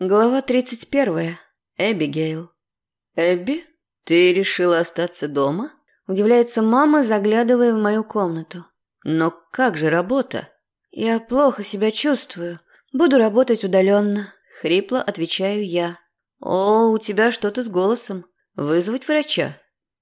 Глава 31. Эбигейл. «Эбби, ты решила остаться дома?» Удивляется мама, заглядывая в мою комнату. «Но как же работа?» «Я плохо себя чувствую. Буду работать удаленно», — хрипло отвечаю я. «О, у тебя что-то с голосом. Вызвать врача?»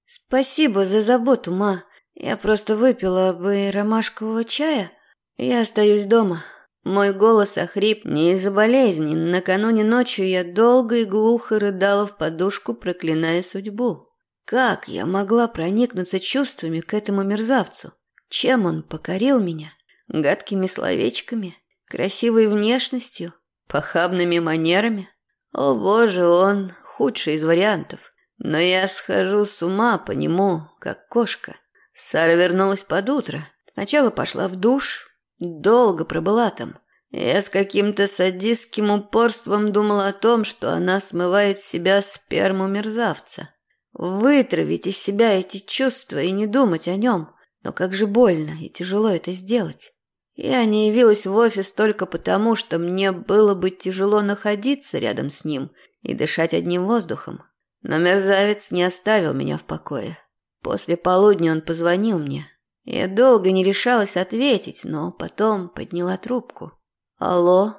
«Спасибо за заботу, ма. Я просто выпила бы ромашкового чая. Я остаюсь дома». Мой голос охрип не из-за болезни. Накануне ночью я долго и глухо рыдала в подушку, проклиная судьбу. Как я могла проникнуться чувствами к этому мерзавцу? Чем он покорил меня? Гадкими словечками? Красивой внешностью? Похабными манерами? О боже, он худший из вариантов. Но я схожу с ума по нему, как кошка. Сара вернулась под утро. Сначала пошла в душ, Долго пробыла там. Я с каким-то садистским упорством думала о том, что она смывает с себя сперму мерзавца. Вытравить из себя эти чувства и не думать о нем. Но как же больно и тяжело это сделать. Я не явилась в офис только потому, что мне было бы тяжело находиться рядом с ним и дышать одним воздухом. Но мерзавец не оставил меня в покое. После полудня он позвонил мне. Я долго не решалась ответить, но потом подняла трубку. «Алло?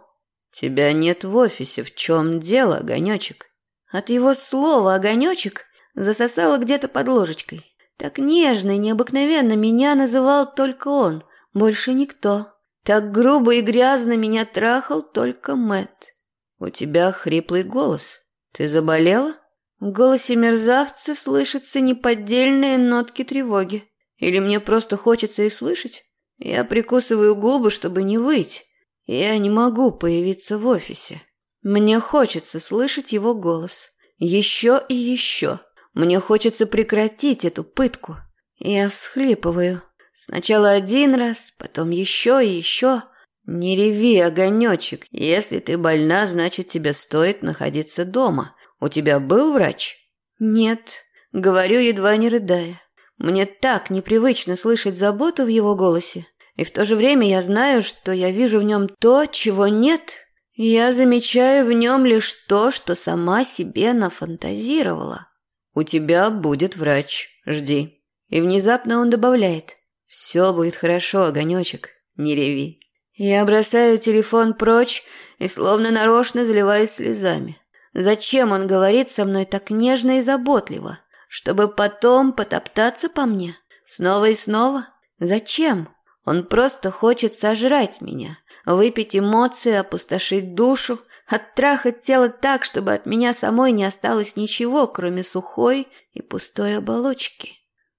Тебя нет в офисе. В чем дело, огонечек?» От его слова «огонечек» засосало где-то под ложечкой. Так нежно и необыкновенно меня называл только он, больше никто. Так грубо и грязно меня трахал только Мэт. «У тебя хриплый голос. Ты заболела?» В голосе мерзавца слышатся неподдельные нотки тревоги. Или мне просто хочется их слышать? Я прикусываю губы, чтобы не выть. Я не могу появиться в офисе. Мне хочется слышать его голос. Еще и еще. Мне хочется прекратить эту пытку. Я всхлипываю. Сначала один раз, потом еще и еще. Не реви, огонечек. Если ты больна, значит, тебе стоит находиться дома. У тебя был врач? Нет. Говорю, едва не рыдая. Мне так непривычно слышать заботу в его голосе. И в то же время я знаю, что я вижу в нем то, чего нет. Я замечаю в нем лишь то, что сама себе нафантазировала. «У тебя будет врач. Жди». И внезапно он добавляет. «Все будет хорошо, огонечек. Не реви». Я бросаю телефон прочь и словно нарочно заливаюсь слезами. Зачем он говорит со мной так нежно и заботливо? Чтобы потом потоптаться по мне? Снова и снова? Зачем? Он просто хочет сожрать меня, выпить эмоции, опустошить душу, оттрахать тело так, чтобы от меня самой не осталось ничего, кроме сухой и пустой оболочки.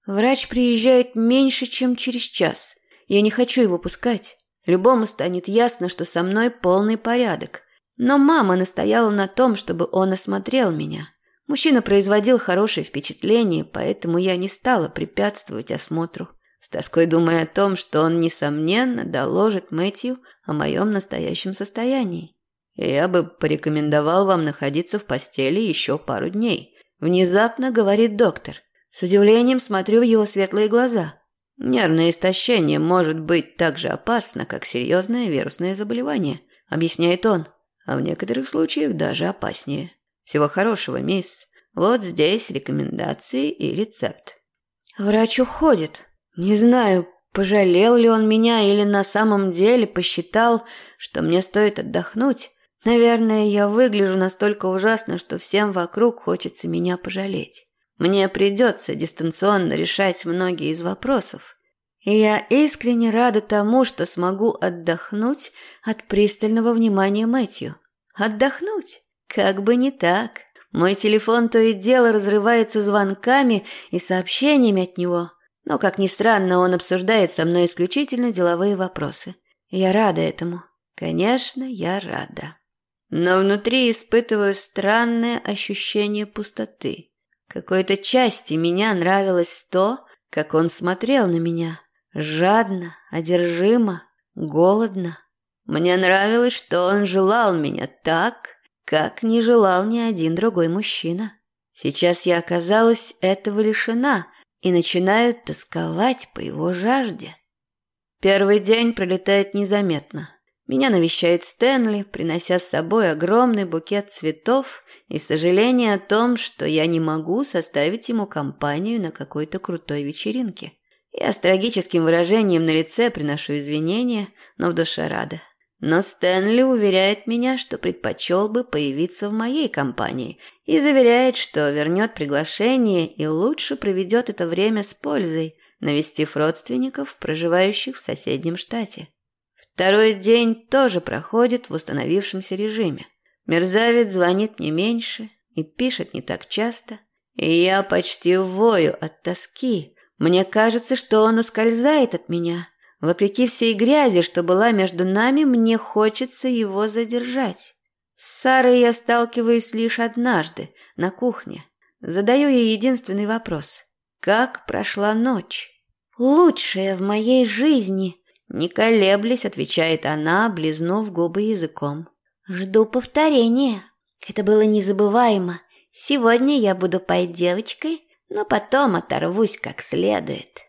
Врач приезжает меньше, чем через час. Я не хочу его пускать. Любому станет ясно, что со мной полный порядок. Но мама настояла на том, чтобы он осмотрел меня. Мужчина производил хорошее впечатление, поэтому я не стала препятствовать осмотру, с тоской думая о том, что он, несомненно, доложит Мэтью о моем настоящем состоянии. я бы порекомендовал вам находиться в постели еще пару дней. Внезапно говорит доктор. С удивлением смотрю в его светлые глаза. Нервное истощение может быть так же опасно, как серьезное вирусное заболевание, объясняет он, а в некоторых случаях даже опаснее. Всего хорошего, мисс. Вот здесь рекомендации и рецепт. Врач уходит. Не знаю, пожалел ли он меня или на самом деле посчитал, что мне стоит отдохнуть. Наверное, я выгляжу настолько ужасно, что всем вокруг хочется меня пожалеть. Мне придется дистанционно решать многие из вопросов. И я искренне рада тому, что смогу отдохнуть от пристального внимания Мэтью. Отдохнуть? Как бы не так. Мой телефон то и дело разрывается звонками и сообщениями от него. Но, как ни странно, он обсуждает со мной исключительно деловые вопросы. Я рада этому. Конечно, я рада. Но внутри испытываю странное ощущение пустоты. Какой-то части меня нравилось то, как он смотрел на меня. Жадно, одержимо, голодно. Мне нравилось, что он желал меня так, как не желал ни один другой мужчина. Сейчас я оказалась этого лишена и начинаю тосковать по его жажде. Первый день пролетает незаметно. Меня навещает Стэнли, принося с собой огромный букет цветов и сожаление о том, что я не могу составить ему компанию на какой-то крутой вечеринке. Я с трагическим выражением на лице приношу извинения, но в душе рада. Но Стэнли уверяет меня, что предпочел бы появиться в моей компании и заверяет, что вернет приглашение и лучше проведет это время с пользой, навестив родственников, проживающих в соседнем штате. Второй день тоже проходит в установившемся режиме. Мерзавец звонит не меньше и пишет не так часто, и я почти вою от тоски. Мне кажется, что он ускользает от меня. Вопреки всей грязи, что была между нами, мне хочется его задержать. С Сарой я сталкиваюсь лишь однажды, на кухне. Задаю ей единственный вопрос. Как прошла ночь? Лучшая в моей жизни, не колеблясь, отвечает она, облизнув губы языком. Жду повторения. Это было незабываемо. Сегодня я буду пой девочкой, но потом оторвусь как следует.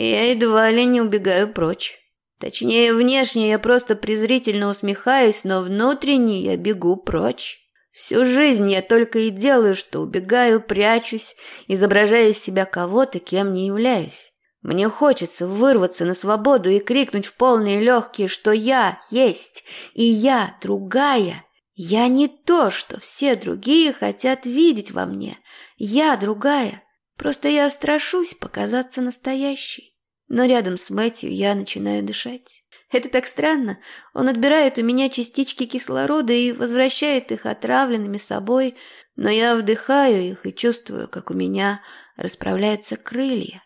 Я едва ли не убегаю прочь. Точнее, внешне я просто презрительно усмехаюсь, но внутренне я бегу прочь. Всю жизнь я только и делаю, что убегаю, прячусь, изображая из себя кого-то, кем не являюсь. Мне хочется вырваться на свободу и крикнуть в полные легкие, что я есть, и я другая. Я не то, что все другие хотят видеть во мне. Я другая. Просто я страшусь показаться настоящей. Но рядом с Мэтью я начинаю дышать. Это так странно. Он отбирает у меня частички кислорода и возвращает их отравленными собой, но я вдыхаю их и чувствую, как у меня расправляются крылья.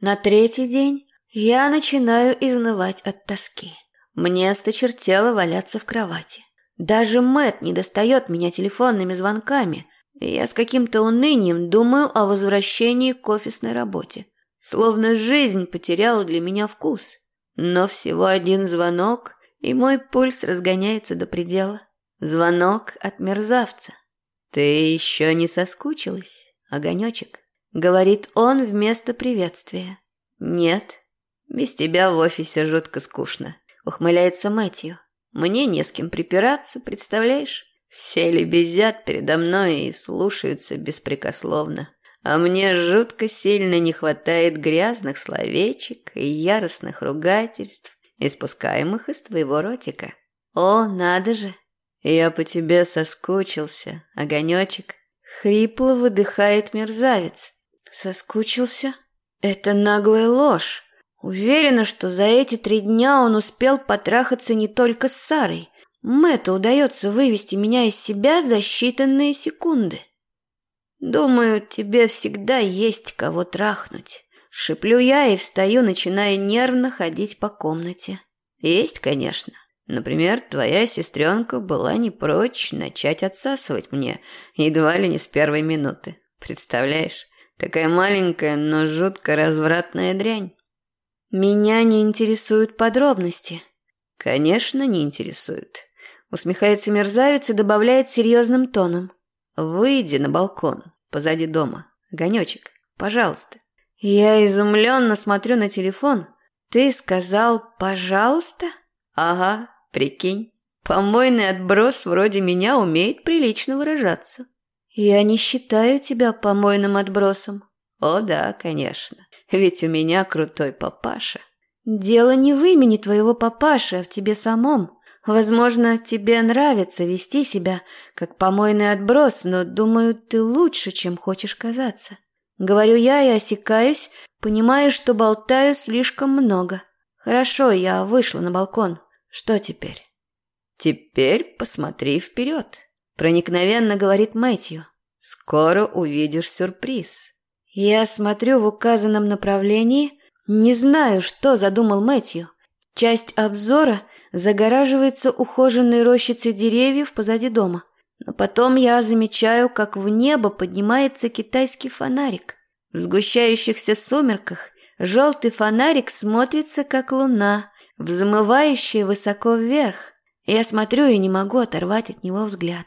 На третий день я начинаю изнывать от тоски. Мне осточертело валяться в кровати. Даже Мэт не достает меня телефонными звонками. Я с каким-то унынием думаю о возвращении к офисной работе. Словно жизнь потеряла для меня вкус. Но всего один звонок, и мой пульс разгоняется до предела. Звонок от мерзавца. «Ты еще не соскучилась, огонечек?» Говорит он вместо приветствия. «Нет, без тебя в офисе жутко скучно», — ухмыляется Мэтью. «Мне не с кем припираться, представляешь? Все лебезят передо мной и слушаются беспрекословно. А мне жутко сильно не хватает грязных словечек и яростных ругательств, испускаемых из твоего ротика. О, надо же! Я по тебе соскучился, огонечек. Хрипло выдыхает мерзавец. Соскучился? Это наглая ложь. Уверена, что за эти три дня он успел потрахаться не только с Сарой. Мэтту удается вывести меня из себя за считанные секунды. Думаю, тебе всегда есть кого трахнуть. Шиплю я и встаю, начиная нервно ходить по комнате. Есть, конечно. Например, твоя сестренка была не прочь начать отсасывать мне, едва ли не с первой минуты. Представляешь? Такая маленькая, но жутко развратная дрянь. Меня не интересуют подробности. Конечно, не интересуют. Усмехается мерзавец и добавляет серьезным тоном. Выйди на балкон, позади дома. Огонечек, пожалуйста. Я изумленно смотрю на телефон. Ты сказал «пожалуйста»? Ага, прикинь. Помойный отброс вроде меня умеет прилично выражаться. «Я не считаю тебя помойным отбросом». «О да, конечно. Ведь у меня крутой папаша». «Дело не в имени твоего папаши, а в тебе самом. Возможно, тебе нравится вести себя как помойный отброс, но, думаю, ты лучше, чем хочешь казаться». Говорю я и осекаюсь, понимая, что болтаю слишком много. Хорошо, я вышла на балкон. Что теперь? Теперь посмотри вперед. Проникновенно говорит Мэтью. Скоро увидишь сюрприз. Я смотрю в указанном направлении, не знаю, что задумал Мэтью. Часть обзора загораживается ухоженной рощицей деревьев позади дома. Но потом я замечаю, как в небо поднимается китайский фонарик. В сгущающихся сумерках желтый фонарик смотрится, как луна, взмывающая высоко вверх. Я смотрю и не могу оторвать от него взгляд.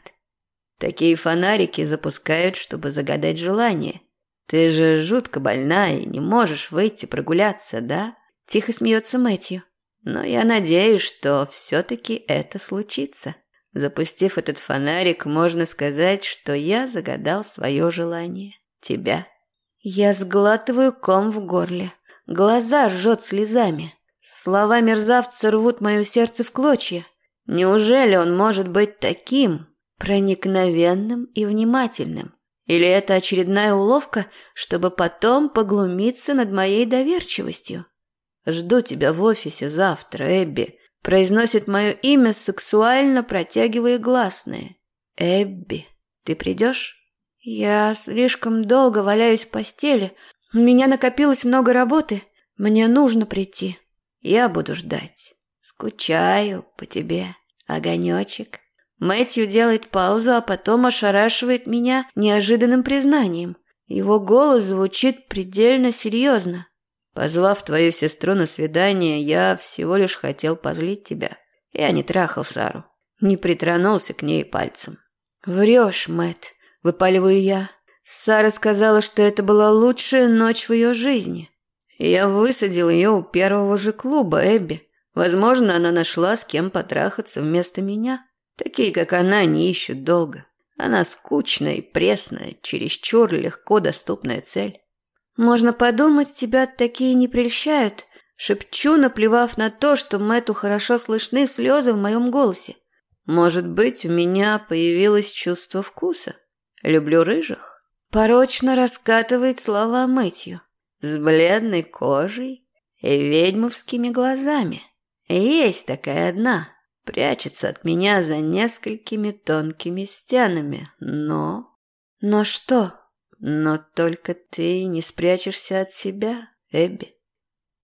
Такие фонарики запускают, чтобы загадать желание. Ты же жутко больна и не можешь выйти прогуляться, да? Тихо смеется Мэтью. Но я надеюсь, что все-таки это случится. Запустив этот фонарик, можно сказать, что я загадал свое желание. Тебя. Я сглатываю ком в горле. Глаза жжет слезами. Слова мерзавца рвут мое сердце в клочья. Неужели он может быть таким проникновенным и внимательным? Или это очередная уловка, чтобы потом поглумиться над моей доверчивостью? Жду тебя в офисе завтра, Эбби. Произносит мое имя, сексуально протягивая гласные. Эбби, ты придешь? Я слишком долго валяюсь в постели. У меня накопилось много работы. Мне нужно прийти. Я буду ждать. Скучаю по тебе, огонечек. Мэтью делает паузу, а потом ошарашивает меня неожиданным признанием. Его голос звучит предельно серьезно. Позвав твою сестру на свидание, я всего лишь хотел позлить тебя. Я не трахал Сару, не притронулся к ней пальцем. Врешь, Мэт, выпаливаю я. Сара сказала, что это была лучшая ночь в ее жизни. Я высадил ее у первого же клуба, Эбби. Возможно, она нашла с кем потрахаться вместо меня. Такие, как она, не ищут долго. Она скучная и пресная, чересчур легко доступная цель. Можно подумать, тебя такие не прельщают. Шепчу, наплевав на то, что Мэтту хорошо слышны слезы в моем голосе. Может быть, у меня появилось чувство вкуса. Люблю рыжих. Порочно раскатывает слова Мэтью. С бледной кожей и ведьмовскими глазами. Есть такая одна. Прячется от меня за несколькими тонкими стенами. Но... Но что? Но только ты не спрячешься от себя, Эбби.